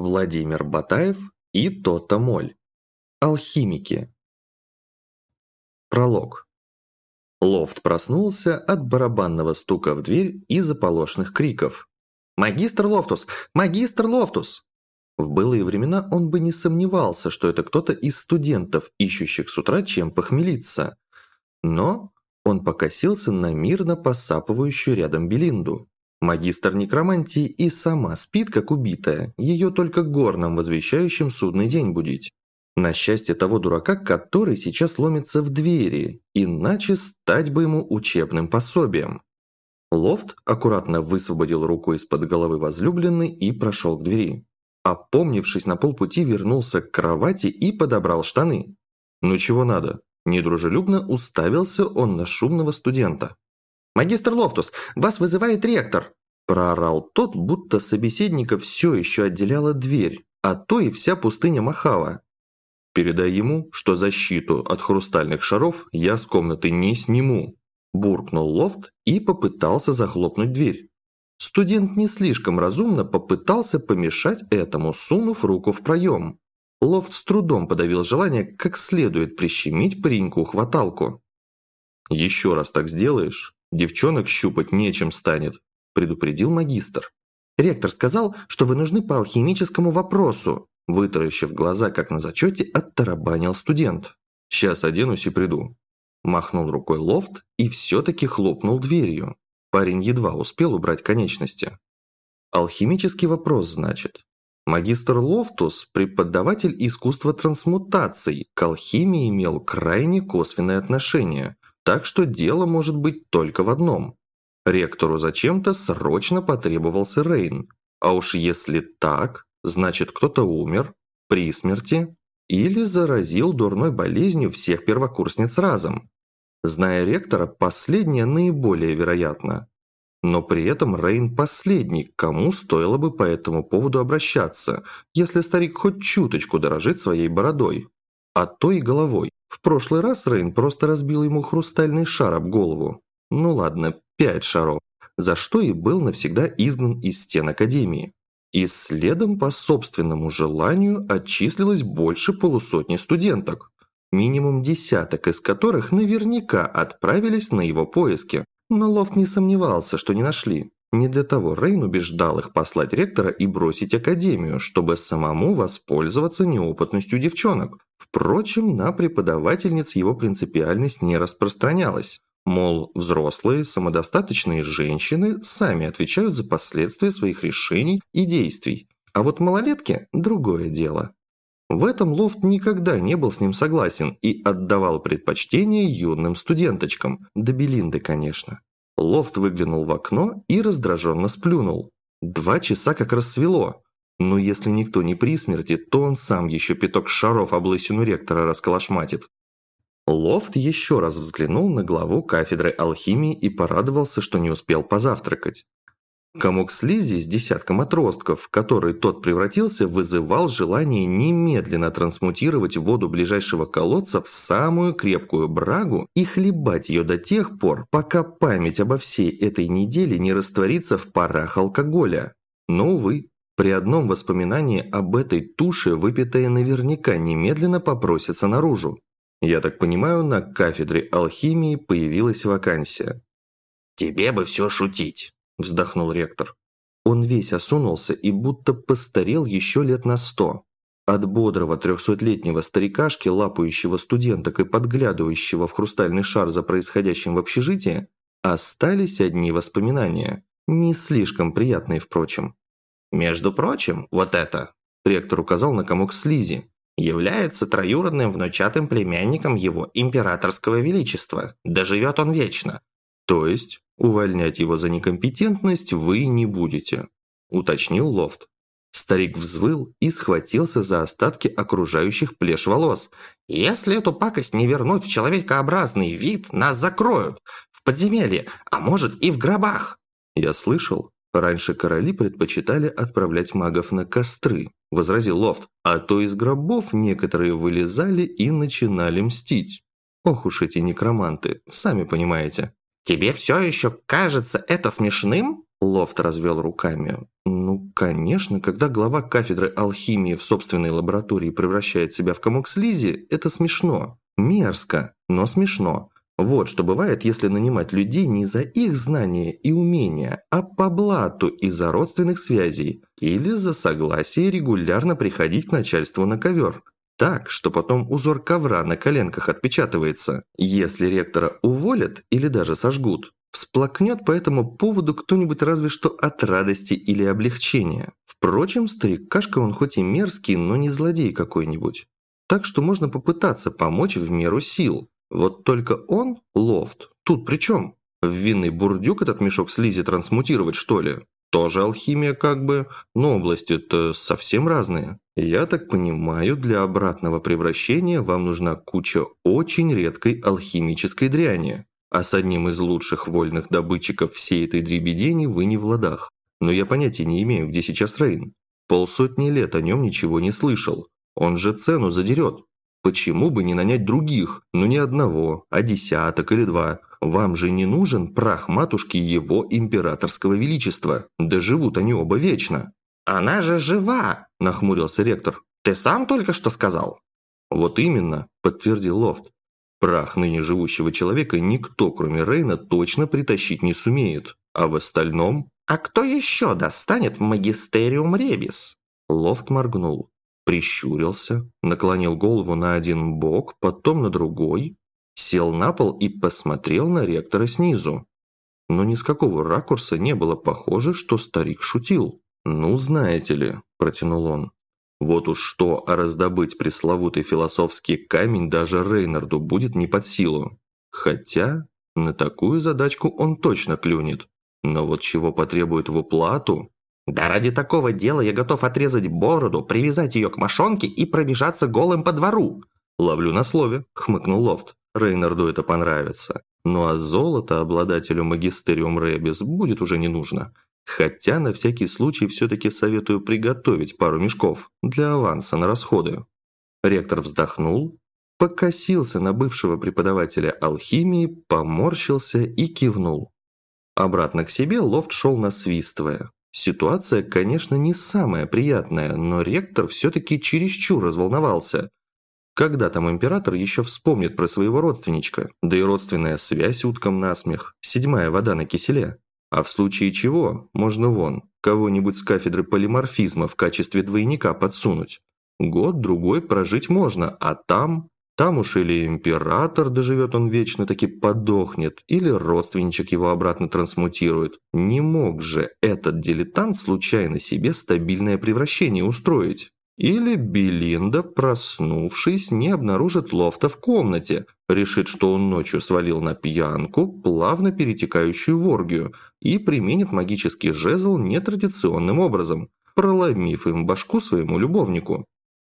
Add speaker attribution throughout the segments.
Speaker 1: Владимир Батаев и Тота Моль. Алхимики. Пролог. Лофт проснулся от барабанного стука в дверь и заполошных криков. «Магистр Лофтус! Магистр Лофтус!» В былые времена он бы не сомневался, что это кто-то из студентов, ищущих с утра чем похмелиться. Но он покосился на мирно посапывающую рядом Белинду. Магистр некромантии и сама спит, как убитая, ее только горном, возвещающим судный день будить. На счастье того дурака, который сейчас ломится в двери, иначе стать бы ему учебным пособием. Лофт аккуратно высвободил руку из-под головы возлюбленной и прошел к двери. Опомнившись на полпути, вернулся к кровати и подобрал штаны. «Ну чего надо?» Недружелюбно уставился он на шумного студента. «Магистр Лофтус, вас вызывает ректор!» Проорал тот, будто собеседника все еще отделяла дверь, а то и вся пустыня махала. «Передай ему, что защиту от хрустальных шаров я с комнаты не сниму», буркнул Лофт и попытался захлопнуть дверь. Студент не слишком разумно попытался помешать этому, сунув руку в проем. Лофт с трудом подавил желание как следует прищемить пареньку хваталку. «Еще раз так сделаешь, девчонок щупать нечем станет», – предупредил магистр. «Ректор сказал, что вы нужны по алхимическому вопросу», – вытаращив глаза, как на зачете, оттарабанил студент. «Сейчас оденусь и приду». Махнул рукой лофт и все-таки хлопнул дверью. Парень едва успел убрать конечности. «Алхимический вопрос, значит?» Магистр Лофтус, преподаватель искусства трансмутаций, к алхимии имел крайне косвенное отношение, так что дело может быть только в одном. Ректору зачем-то срочно потребовался Рейн. А уж если так, значит кто-то умер, при смерти, или заразил дурной болезнью всех первокурсниц разом. Зная ректора, последнее наиболее вероятно. Но при этом Рейн последний, кому стоило бы по этому поводу обращаться, если старик хоть чуточку дорожит своей бородой. А то и головой. В прошлый раз Рейн просто разбил ему хрустальный шар об голову. Ну ладно, пять шаров, за что и был навсегда изгнан из стен Академии. И следом по собственному желанию отчислилось больше полусотни студенток, минимум десяток из которых наверняка отправились на его поиски. Но Лофт не сомневался, что не нашли. Не для того Рейн убеждал их послать ректора и бросить Академию, чтобы самому воспользоваться неопытностью девчонок. Впрочем, на преподавательниц его принципиальность не распространялась. Мол, взрослые, самодостаточные женщины сами отвечают за последствия своих решений и действий. А вот малолетки – другое дело. В этом Лофт никогда не был с ним согласен и отдавал предпочтение юным студенточкам, до Белинды, конечно. Лофт выглянул в окно и раздраженно сплюнул. Два часа как рассвело. Но если никто не при смерти, то он сам еще пяток шаров об лысину ректора расколошматит. Лофт еще раз взглянул на главу кафедры алхимии и порадовался, что не успел позавтракать. Комок слизи с десятком отростков, который тот превратился, вызывал желание немедленно трансмутировать воду ближайшего колодца в самую крепкую брагу и хлебать ее до тех пор, пока память обо всей этой неделе не растворится в парах алкоголя. Но, увы, при одном воспоминании об этой туше выпитая наверняка немедленно попросится наружу. Я так понимаю, на кафедре алхимии появилась вакансия.
Speaker 2: «Тебе бы все шутить», – вздохнул ректор.
Speaker 1: Он весь осунулся и будто постарел еще лет на сто. От бодрого трехсотлетнего старикашки, лапающего студенток и подглядывающего в хрустальный шар за происходящим в общежитии, остались одни воспоминания, не слишком приятные, впрочем.
Speaker 2: «Между прочим, вот это», – ректор указал на комок слизи, является троюродным внучатым племянником его императорского величества. Доживет он вечно.
Speaker 1: То есть, увольнять его за некомпетентность вы не будете, уточнил Лофт. Старик взвыл и схватился за остатки окружающих плешь волос.
Speaker 2: «Если эту пакость не вернуть в человекообразный вид, нас закроют. В подземелье, а может и в гробах».
Speaker 1: «Я слышал, раньше короли предпочитали отправлять магов на костры, – возразил Лофт. «А то из гробов некоторые вылезали и начинали мстить. Ох уж эти некроманты, сами понимаете».
Speaker 2: «Тебе все еще кажется это смешным?»
Speaker 1: Лофт развел руками. Ну, конечно, когда глава кафедры алхимии в собственной лаборатории превращает себя в комок слизи, это смешно. Мерзко, но смешно. Вот что бывает, если нанимать людей не за их знания и умения, а по блату из-за родственных связей или за согласие регулярно приходить к начальству на ковер. Так, что потом узор ковра на коленках отпечатывается. Если ректора уволят или даже сожгут, Всплакнет по этому поводу кто-нибудь разве что от радости или облегчения. Впрочем, старикашка он хоть и мерзкий, но не злодей какой-нибудь. Так что можно попытаться помочь в меру сил. Вот только он, Лофт, тут при чем? В винный бурдюк этот мешок слизи трансмутировать, что ли? Тоже алхимия как бы, но области-то совсем разные. Я так понимаю, для обратного превращения вам нужна куча очень редкой алхимической дряни. А с одним из лучших вольных добытчиков всей этой дребедени вы не в ладах. Но я понятия не имею, где сейчас Рейн. Полсотни лет о нем ничего не слышал. Он же цену задерет. Почему бы не нанять других? Ну не одного, а десяток или два. Вам же не нужен прах матушки его императорского величества. Да живут они оба вечно.
Speaker 2: «Она же жива!» – нахмурился ректор. «Ты сам только что сказал?»
Speaker 1: «Вот именно», – подтвердил Лофт. Прах ныне живущего человека никто, кроме Рейна, точно притащить не сумеет. А в остальном...
Speaker 2: «А кто еще достанет магистериум ребис?»
Speaker 1: Лофт моргнул, прищурился, наклонил голову на один бок, потом на другой, сел на пол и посмотрел на ректора снизу. Но ни с какого ракурса не было похоже, что старик шутил. «Ну, знаете ли», – протянул он, вот уж что, а раздобыть пресловутый философский камень даже Рейнарду будет не под силу. Хотя на такую задачку он точно клюнет. Но вот чего потребует в уплату...
Speaker 2: «Да ради такого дела я готов отрезать бороду, привязать ее к мошонке и пробежаться голым по двору!»
Speaker 1: «Ловлю на слове», — хмыкнул Лофт. Рейнарду это понравится. Ну а золото обладателю магистериум Ребис будет уже не нужно. Хотя на всякий случай все-таки советую приготовить пару мешков для аванса на расходы. Ректор вздохнул, покосился на бывшего преподавателя алхимии, поморщился и кивнул. Обратно к себе Лофт шел насвистывая. Ситуация, конечно, не самая приятная, но ректор все-таки чересчур разволновался. Когда там император еще вспомнит про своего родственничка, да и родственная связь уткам насмех, седьмая вода на киселе. А в случае чего, можно вон, кого-нибудь с кафедры полиморфизма в качестве двойника подсунуть. Год-другой прожить можно, а там... Там уж или император, доживет он вечно, таки подохнет, или родственничек его обратно трансмутирует. Не мог же этот дилетант случайно себе стабильное превращение устроить. Или Белинда, проснувшись, не обнаружит лофта в комнате, решит, что он ночью свалил на пьянку, плавно перетекающую в оргию, и применит магический жезл нетрадиционным образом, проломив им башку своему любовнику.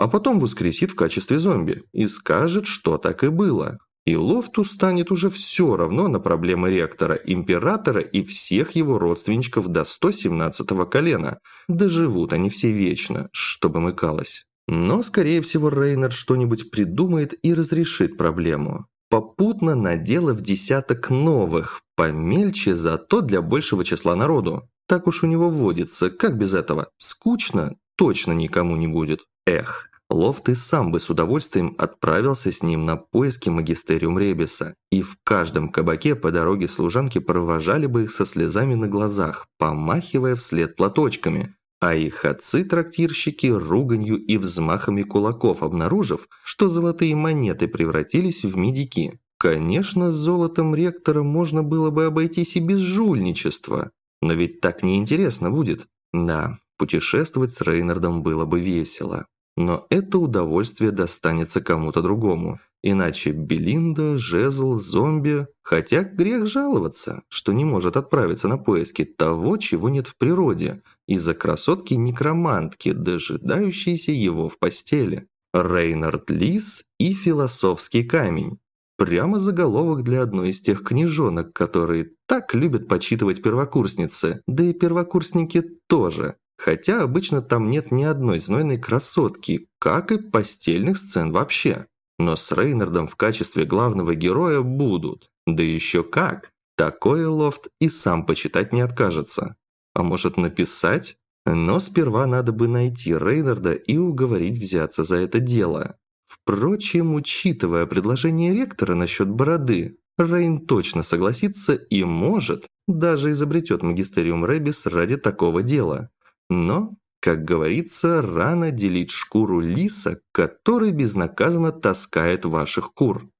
Speaker 1: А потом воскресит в качестве зомби и скажет, что так и было. И Лофту станет уже все равно на проблемы ректора, императора и всех его родственничков до 117-го колена. Доживут они все вечно, чтобы мыкалось. Но, скорее всего, Рейнард что-нибудь придумает и разрешит проблему. Попутно наделав десяток новых, помельче, зато для большего числа народу. Так уж у него вводится, как без этого? Скучно? Точно никому не будет. Эх. Лофт и сам бы с удовольствием отправился с ним на поиски магистериум Ребиса, и в каждом кабаке по дороге служанки провожали бы их со слезами на глазах, помахивая вслед платочками, а их отцы-трактирщики руганью и взмахами кулаков обнаружив, что золотые монеты превратились в медики. Конечно, с золотом ректора можно было бы обойтись и без жульничества, но ведь так неинтересно будет. Да, путешествовать с Рейнардом было бы весело. Но это удовольствие достанется кому-то другому. Иначе Белинда, Жезл, зомби... Хотя грех жаловаться, что не может отправиться на поиски того, чего нет в природе, из-за красотки-некромантки, дожидающейся его в постели. Рейнард Лис и философский камень. Прямо заголовок для одной из тех книжонок, которые так любят почитывать первокурсницы, да и первокурсники тоже. Хотя обычно там нет ни одной знойной красотки, как и постельных сцен вообще. Но с Рейнардом в качестве главного героя будут. Да еще как! Такое Лофт и сам почитать не откажется. а может написать? Но сперва надо бы найти Рейнарда и уговорить взяться за это дело. Впрочем, учитывая предложение ректора насчет бороды, Рейн точно согласится и может, даже изобретет магистериум Рэбис ради такого дела. Но, как говорится, рано делить шкуру лиса, который безнаказанно таскает ваших кур.